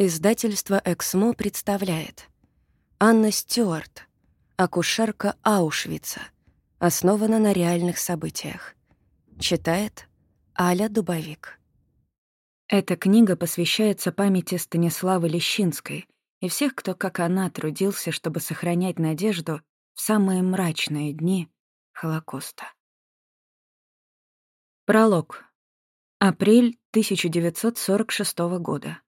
Издательство «Эксмо» представляет Анна Стюарт «Акушерка Аушвица» Основана на реальных событиях Читает Аля Дубовик Эта книга посвящается памяти Станиславы Лещинской и всех, кто, как она, трудился, чтобы сохранять надежду в самые мрачные дни Холокоста. Пролог. Апрель 1946 года.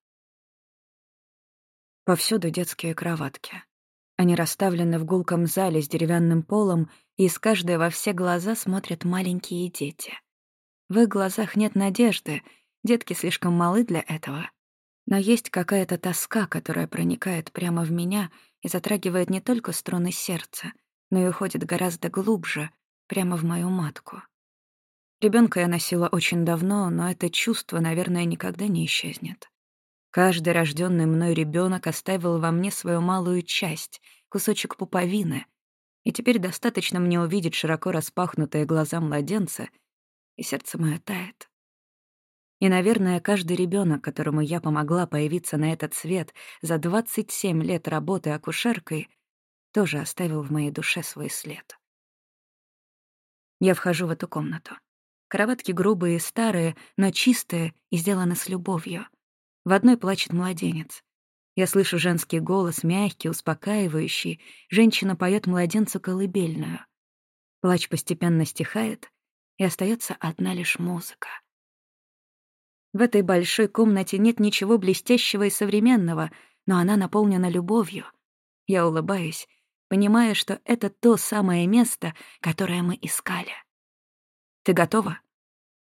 Повсюду детские кроватки. Они расставлены в гулком зале с деревянным полом, и из каждой во все глаза смотрят маленькие дети. В их глазах нет надежды, детки слишком малы для этого. Но есть какая-то тоска, которая проникает прямо в меня и затрагивает не только струны сердца, но и уходит гораздо глубже, прямо в мою матку. Ребенка я носила очень давно, но это чувство, наверное, никогда не исчезнет. Каждый рожденный мной ребенок оставил во мне свою малую часть, кусочек пуповины, и теперь достаточно мне увидеть широко распахнутые глаза младенца, и сердце мое тает. И, наверное, каждый ребенок, которому я помогла появиться на этот свет за 27 лет работы акушеркой, тоже оставил в моей душе свой след. Я вхожу в эту комнату. Кроватки грубые и старые, но чистые и сделаны с любовью — в одной плачет младенец. Я слышу женский голос, мягкий, успокаивающий. Женщина поет младенцу колыбельную. Плач постепенно стихает, и остается одна лишь музыка. В этой большой комнате нет ничего блестящего и современного, но она наполнена любовью. Я улыбаюсь, понимая, что это то самое место, которое мы искали. «Ты готова?»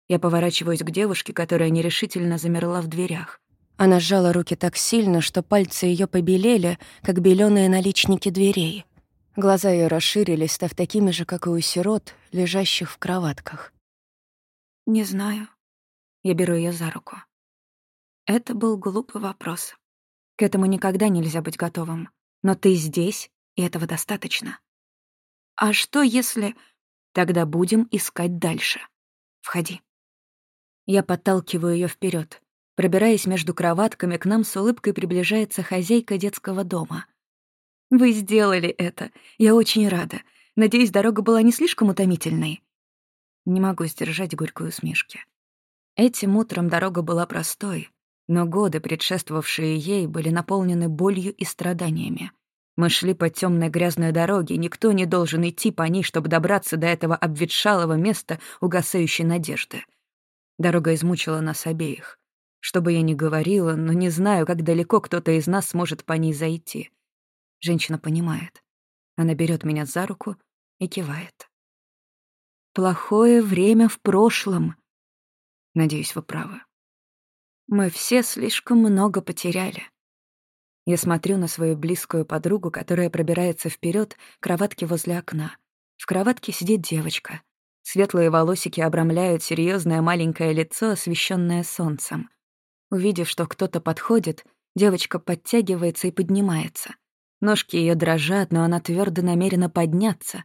Я поворачиваюсь к девушке, которая нерешительно замерла в дверях. Она сжала руки так сильно, что пальцы ее побелели, как беленые наличники дверей. Глаза ее расширились, став такими же, как и у сирот, лежащих в кроватках. «Не знаю». Я беру ее за руку. Это был глупый вопрос. К этому никогда нельзя быть готовым. Но ты здесь, и этого достаточно. А что если... Тогда будем искать дальше. Входи. Я подталкиваю ее вперед. Пробираясь между кроватками, к нам с улыбкой приближается хозяйка детского дома. «Вы сделали это. Я очень рада. Надеюсь, дорога была не слишком утомительной?» Не могу сдержать горькую усмешки. Этим утром дорога была простой, но годы, предшествовавшие ей, были наполнены болью и страданиями. Мы шли по темной грязной дороге, никто не должен идти по ней, чтобы добраться до этого обветшалого места угасающей надежды. Дорога измучила нас обеих. Что бы я ни говорила, но не знаю, как далеко кто-то из нас сможет по ней зайти. Женщина понимает. Она берет меня за руку и кивает. Плохое время в прошлом. Надеюсь, вы правы. Мы все слишком много потеряли. Я смотрю на свою близкую подругу, которая пробирается вперед к кроватке возле окна. В кроватке сидит девочка. Светлые волосики обрамляют серьезное маленькое лицо, освещенное солнцем. Увидев, что кто-то подходит, девочка подтягивается и поднимается. Ножки ее дрожат, но она твердо намерена подняться.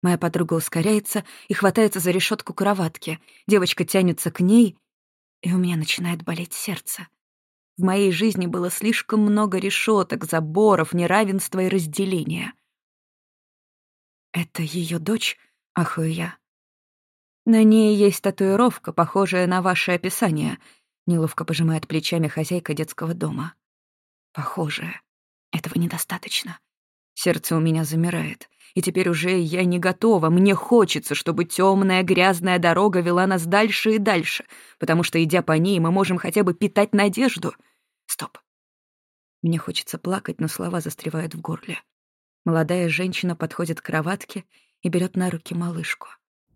Моя подруга ускоряется и хватается за решетку кроватки. Девочка тянется к ней, и у меня начинает болеть сердце. В моей жизни было слишком много решеток, заборов, неравенства и разделения. «Это ее дочь?» — ахую я. «На ней есть татуировка, похожая на ваше описание», Неловко пожимает плечами хозяйка детского дома. Похоже, этого недостаточно. Сердце у меня замирает. И теперь уже я не готова. Мне хочется, чтобы темная грязная дорога вела нас дальше и дальше, потому что, идя по ней, мы можем хотя бы питать надежду. Стоп. Мне хочется плакать, но слова застревают в горле. Молодая женщина подходит к кроватке и берет на руки малышку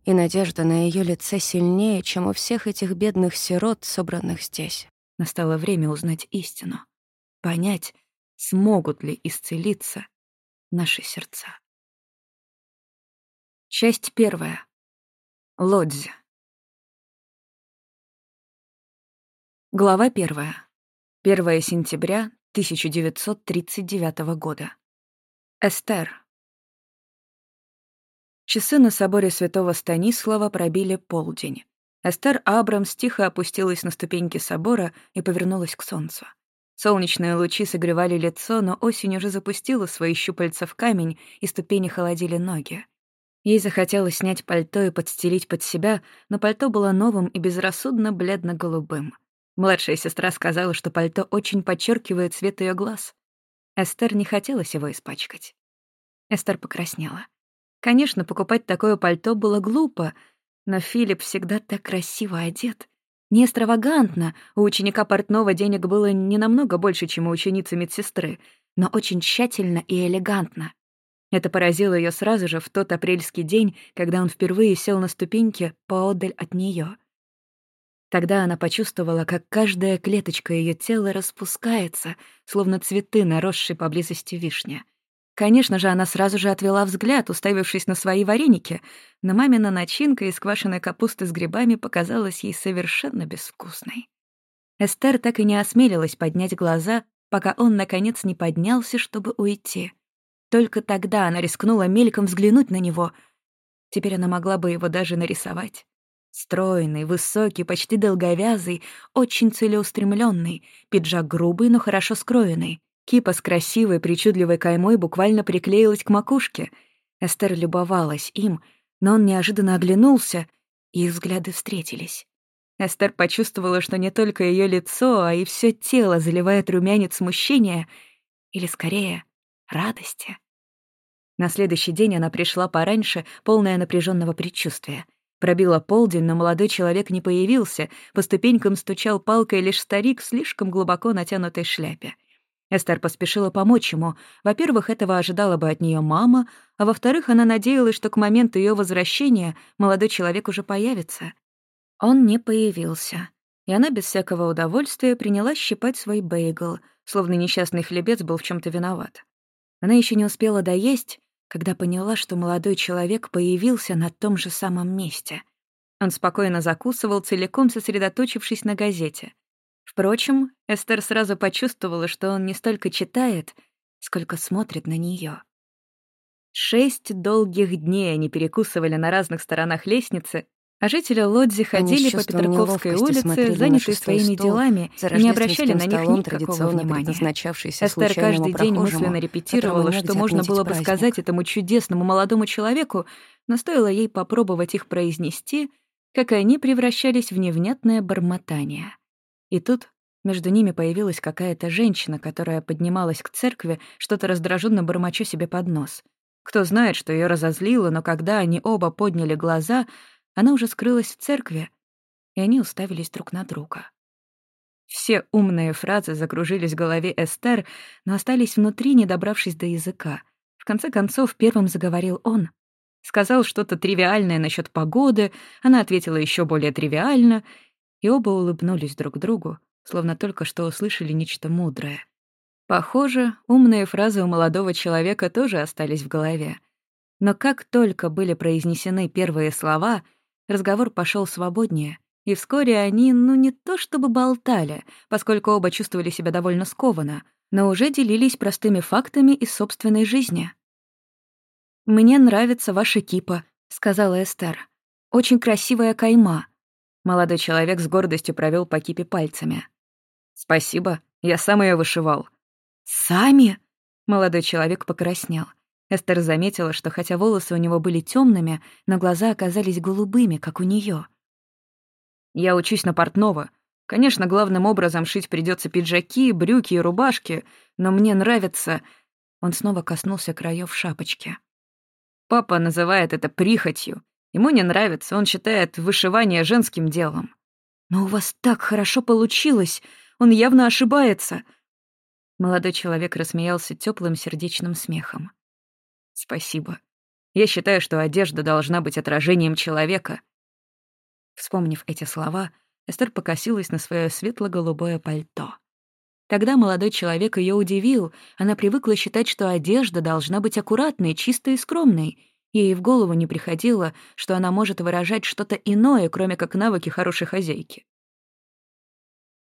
и надежда на ее лице сильнее, чем у всех этих бедных сирот, собранных здесь. Настало время узнать истину, понять, смогут ли исцелиться наши сердца. Часть первая. Лодзи. Глава первая. 1 сентября 1939 года. Эстер. Часы на соборе святого Станислава пробили полдень. Эстер Абрамс тихо опустилась на ступеньки собора и повернулась к солнцу. Солнечные лучи согревали лицо, но осень уже запустила свои щупальца в камень, и ступени холодили ноги. Ей захотелось снять пальто и подстелить под себя, но пальто было новым и безрассудно бледно-голубым. Младшая сестра сказала, что пальто очень подчеркивает цвет ее глаз. Эстер не хотелось его испачкать. Эстер покраснела. Конечно, покупать такое пальто было глупо, но Филипп всегда так красиво одет. Не экстравагантно, у ученика портного денег было не намного больше, чем у ученицы медсестры, но очень тщательно и элегантно. Это поразило ее сразу же в тот апрельский день, когда он впервые сел на ступеньки поодаль от нее. Тогда она почувствовала, как каждая клеточка ее тела распускается, словно цветы, наросшие поблизости вишня. Конечно же, она сразу же отвела взгляд, уставившись на свои вареники, но мамина начинка из квашеной капусты с грибами показалась ей совершенно безвкусной. Эстер так и не осмелилась поднять глаза, пока он, наконец, не поднялся, чтобы уйти. Только тогда она рискнула мельком взглянуть на него. Теперь она могла бы его даже нарисовать. Стройный, высокий, почти долговязый, очень целеустремленный, пиджак грубый, но хорошо скроенный. Кипа с красивой, причудливой каймой буквально приклеилась к макушке. Эстер любовалась им, но он неожиданно оглянулся, и их взгляды встретились. Эстер почувствовала, что не только ее лицо, а и все тело заливает румянец смущения, или, скорее, радости. На следующий день она пришла пораньше, полная напряженного предчувствия. Пробила полдень, но молодой человек не появился, по ступенькам стучал палкой лишь старик в слишком глубоко натянутой шляпе. Эстер поспешила помочь ему. Во-первых, этого ожидала бы от нее мама, а во-вторых, она надеялась, что к моменту ее возвращения молодой человек уже появится. Он не появился, и она без всякого удовольствия принялась щипать свой бейгл, словно несчастный хлебец был в чем то виноват. Она еще не успела доесть, когда поняла, что молодой человек появился на том же самом месте. Он спокойно закусывал, целиком сосредоточившись на газете. Впрочем, Эстер сразу почувствовала, что он не столько читает, сколько смотрит на нее. Шесть долгих дней они перекусывали на разных сторонах лестницы, а жители Лодзи ходили по Петраковской улице, занятые своими стол, делами, и не обращали на них никакого внимания. Эстер каждый день мысленно репетировала, что можно было бы праздник. сказать этому чудесному молодому человеку, но стоило ей попробовать их произнести, как они превращались в невнятное бормотание. И тут между ними появилась какая-то женщина, которая поднималась к церкви, что-то раздраженно бормоча себе под нос. Кто знает, что ее разозлило, но когда они оба подняли глаза, она уже скрылась в церкви, и они уставились друг на друга. Все умные фразы закружились в голове Эстер, но остались внутри, не добравшись до языка. В конце концов, первым заговорил он. Сказал что-то тривиальное насчет погоды, она ответила еще более тривиально, и оба улыбнулись друг другу, словно только что услышали нечто мудрое. Похоже, умные фразы у молодого человека тоже остались в голове. Но как только были произнесены первые слова, разговор пошел свободнее, и вскоре они, ну не то чтобы болтали, поскольку оба чувствовали себя довольно скованно, но уже делились простыми фактами из собственной жизни. «Мне нравится ваша кипа», — сказала Эстер. «Очень красивая кайма. Молодой человек с гордостью провел по кипе пальцами. «Спасибо, я сам ее вышивал». «Сами?» Молодой человек покраснел. Эстер заметила, что хотя волосы у него были темными, но глаза оказались голубыми, как у нее. «Я учусь на портного. Конечно, главным образом шить придется пиджаки, брюки и рубашки, но мне нравится...» Он снова коснулся краев шапочки. «Папа называет это прихотью. Ему не нравится, он считает вышивание женским делом. «Но у вас так хорошо получилось! Он явно ошибается!» Молодой человек рассмеялся теплым сердечным смехом. «Спасибо. Я считаю, что одежда должна быть отражением человека». Вспомнив эти слова, Эстер покосилась на свое светло-голубое пальто. Тогда молодой человек ее удивил. Она привыкла считать, что одежда должна быть аккуратной, чистой и скромной — Ей в голову не приходило, что она может выражать что-то иное, кроме как навыки хорошей хозяйки.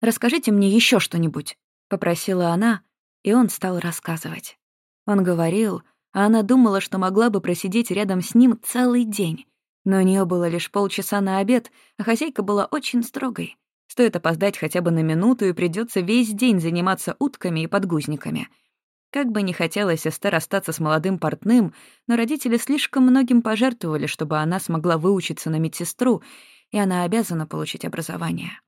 «Расскажите мне еще что-нибудь», — попросила она, и он стал рассказывать. Он говорил, а она думала, что могла бы просидеть рядом с ним целый день. Но у нее было лишь полчаса на обед, а хозяйка была очень строгой. Стоит опоздать хотя бы на минуту, и придется весь день заниматься утками и подгузниками. Как бы не хотелось Эстер остаться с молодым портным, но родители слишком многим пожертвовали, чтобы она смогла выучиться на медсестру, и она обязана получить образование.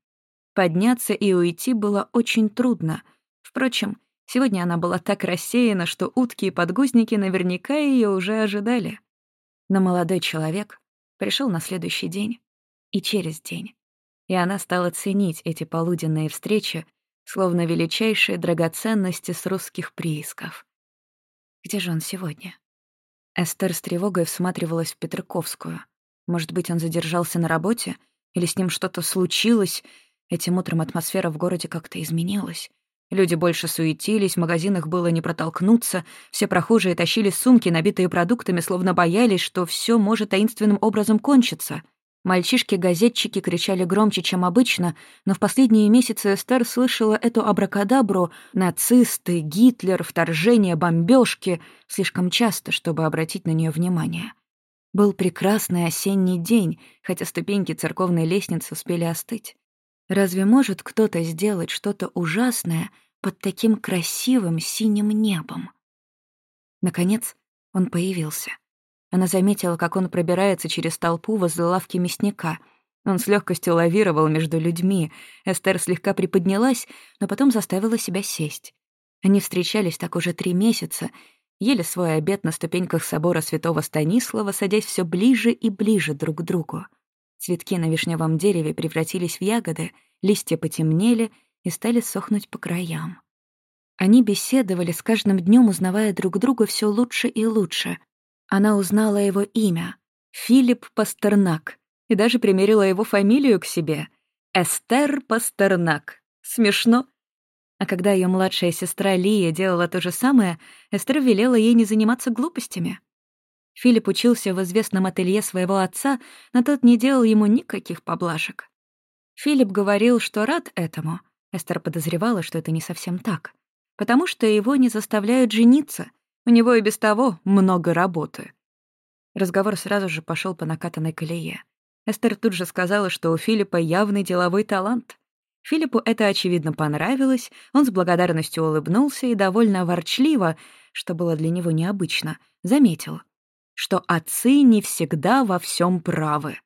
Подняться и уйти было очень трудно. Впрочем, сегодня она была так рассеяна, что утки и подгузники наверняка ее уже ожидали. Но молодой человек пришел на следующий день и через день. И она стала ценить эти полуденные встречи, словно величайшие драгоценности с русских приисков. Где же он сегодня? Эстер с тревогой всматривалась в Петраковскую. Может быть, он задержался на работе? Или с ним что-то случилось? Этим утром атмосфера в городе как-то изменилась. Люди больше суетились, в магазинах было не протолкнуться, все прохожие тащили сумки, набитые продуктами, словно боялись, что все может таинственным образом кончиться. Мальчишки-газетчики кричали громче, чем обычно, но в последние месяцы Эстер слышала эту абракадабру «нацисты», «Гитлер», «вторжение», «бомбёжки» слишком часто, чтобы обратить на нее внимание. Был прекрасный осенний день, хотя ступеньки церковной лестницы успели остыть. Разве может кто-то сделать что-то ужасное под таким красивым синим небом? Наконец он появился. Она заметила, как он пробирается через толпу возле лавки мясника. Он с легкостью лавировал между людьми. Эстер слегка приподнялась, но потом заставила себя сесть. Они встречались так уже три месяца, ели свой обед на ступеньках собора святого Станислава, садясь все ближе и ближе друг к другу. Цветки на вишневом дереве превратились в ягоды, листья потемнели и стали сохнуть по краям. Они беседовали с каждым днем, узнавая друг друга все лучше и лучше. Она узнала его имя — Филипп Пастернак, и даже примерила его фамилию к себе — Эстер Пастернак. Смешно. А когда ее младшая сестра Лия делала то же самое, Эстер велела ей не заниматься глупостями. Филипп учился в известном ателье своего отца, но тот не делал ему никаких поблажек. Филипп говорил, что рад этому. Эстер подозревала, что это не совсем так. Потому что его не заставляют жениться. У него и без того много работы. Разговор сразу же пошел по накатанной колее. Эстер тут же сказала, что у Филиппа явный деловой талант. Филиппу это, очевидно, понравилось, он с благодарностью улыбнулся и довольно ворчливо, что было для него необычно, заметил — что отцы не всегда во всем правы.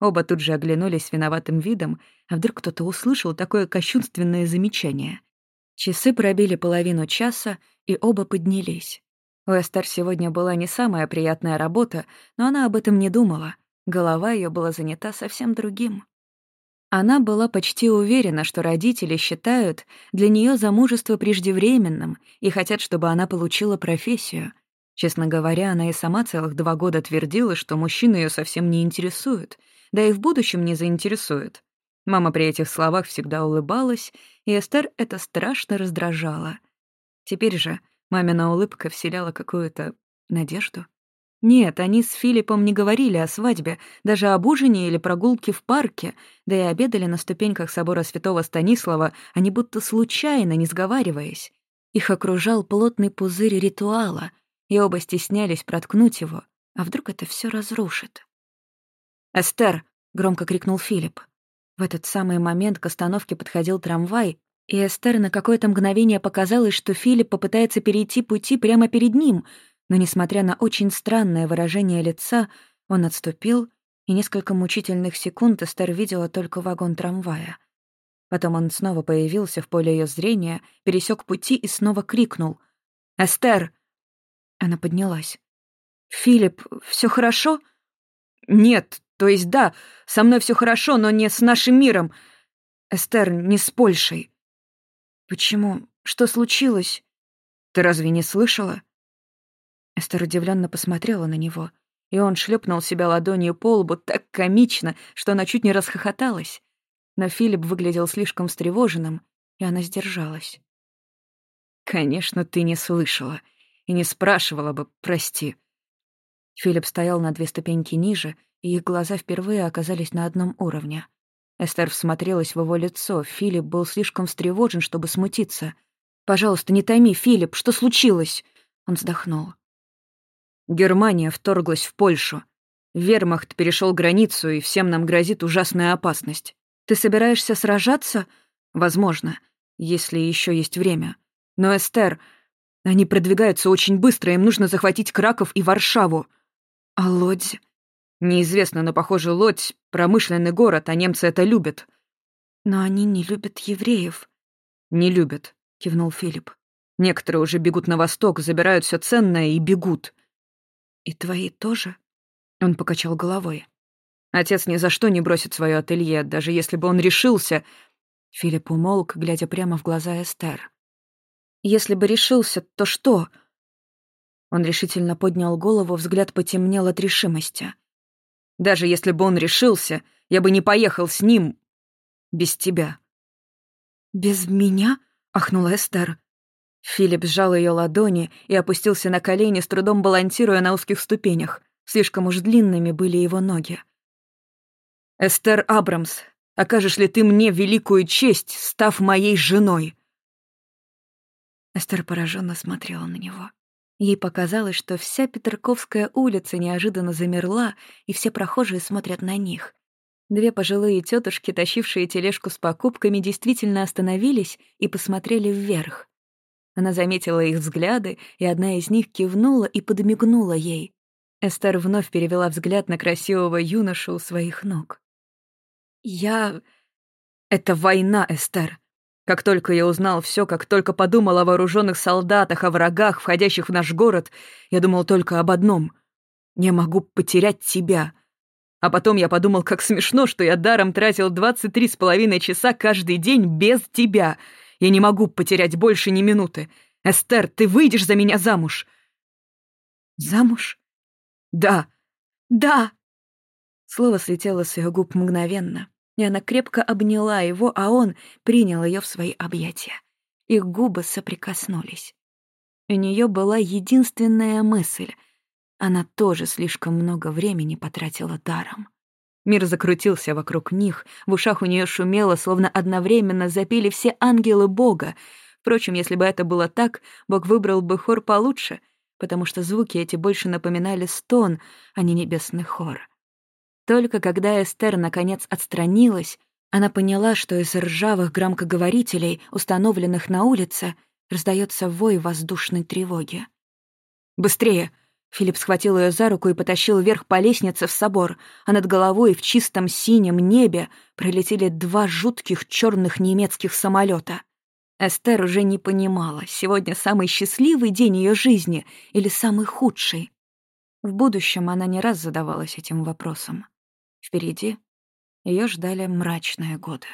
Оба тут же оглянулись виноватым видом, а вдруг кто-то услышал такое кощунственное замечание. Часы пробили половину часа, и оба поднялись. У Эстер сегодня была не самая приятная работа, но она об этом не думала. Голова ее была занята совсем другим. Она была почти уверена, что родители считают для нее замужество преждевременным и хотят, чтобы она получила профессию — Честно говоря, она и сама целых два года твердила, что мужчины ее совсем не интересуют, да и в будущем не заинтересует. Мама при этих словах всегда улыбалась, и Эстер это страшно раздражало. Теперь же мамина улыбка вселяла какую-то надежду. Нет, они с Филиппом не говорили о свадьбе, даже об ужине или прогулке в парке, да и обедали на ступеньках собора святого Станислава, они будто случайно, не сговариваясь. Их окружал плотный пузырь ритуала, и оба стеснялись проткнуть его, а вдруг это все разрушит. «Эстер!» — громко крикнул Филипп. В этот самый момент к остановке подходил трамвай, и Эстер на какое-то мгновение показалось, что Филипп попытается перейти пути прямо перед ним, но, несмотря на очень странное выражение лица, он отступил, и несколько мучительных секунд Эстер видела только вагон трамвая. Потом он снова появился в поле ее зрения, пересек пути и снова крикнул. «Эстер!» Она поднялась. «Филипп, все хорошо?» «Нет, то есть да, со мной все хорошо, но не с нашим миром. Эстер, не с Польшей». «Почему? Что случилось?» «Ты разве не слышала?» Эстер удивленно посмотрела на него, и он шлепнул себя ладонью по лбу так комично, что она чуть не расхохоталась. Но Филипп выглядел слишком встревоженным, и она сдержалась. «Конечно, ты не слышала», и не спрашивала бы, прости». Филипп стоял на две ступеньки ниже, и их глаза впервые оказались на одном уровне. Эстер всмотрелась в его лицо. Филипп был слишком встревожен, чтобы смутиться. «Пожалуйста, не томи, Филипп, что случилось?» Он вздохнул. Германия вторглась в Польшу. Вермахт перешел границу, и всем нам грозит ужасная опасность. Ты собираешься сражаться? Возможно, если еще есть время. Но, Эстер, они продвигаются очень быстро, им нужно захватить Краков и Варшаву. А Лодзь? Неизвестно, но, похоже, Лодзь — промышленный город, а немцы это любят. Но они не любят евреев. Не любят, кивнул Филипп. Некоторые уже бегут на восток, забирают все ценное и бегут. И твои тоже? Он покачал головой. Отец ни за что не бросит свое ателье, даже если бы он решился. Филипп умолк, глядя прямо в глаза Эстер. Если бы решился, то что? Он решительно поднял голову, взгляд потемнел от решимости. Даже если бы он решился, я бы не поехал с ним без тебя. «Без меня?» — ахнула Эстер. Филипп сжал ее ладони и опустился на колени, с трудом балансируя на узких ступенях. Слишком уж длинными были его ноги. «Эстер Абрамс, окажешь ли ты мне великую честь, став моей женой?» Эстер пораженно смотрела на него. Ей показалось, что вся Петерковская улица неожиданно замерла, и все прохожие смотрят на них. Две пожилые тетушки, тащившие тележку с покупками, действительно остановились и посмотрели вверх. Она заметила их взгляды, и одна из них кивнула и подмигнула ей. Эстер вновь перевела взгляд на красивого юношу у своих ног. «Я... Это война, Эстер. Как только я узнал все, как только подумал о вооруженных солдатах, о врагах, входящих в наш город, я думал только об одном. Не могу потерять тебя. А потом я подумал, как смешно, что я даром тратил 23 с половиной часа каждый день без тебя. Я не могу потерять больше ни минуты. Эстер, ты выйдешь за меня замуж. Замуж? Да. Да. Слово слетело с ее губ мгновенно и она крепко обняла его, а он принял ее в свои объятия. Их губы соприкоснулись. У нее была единственная мысль. Она тоже слишком много времени потратила даром. Мир закрутился вокруг них, в ушах у нее шумело, словно одновременно запели все ангелы Бога. Впрочем, если бы это было так, Бог выбрал бы хор получше, потому что звуки эти больше напоминали стон, а не небесный хор. Только когда Эстер наконец отстранилась, она поняла, что из ржавых громкоговорителей, установленных на улице, раздается вой воздушной тревоги. «Быстрее!» Филипп схватил ее за руку и потащил вверх по лестнице в собор, а над головой в чистом синем небе пролетели два жутких черных немецких самолета. Эстер уже не понимала, сегодня самый счастливый день ее жизни или самый худший. В будущем она не раз задавалась этим вопросом. Впереди ее ждали мрачные годы.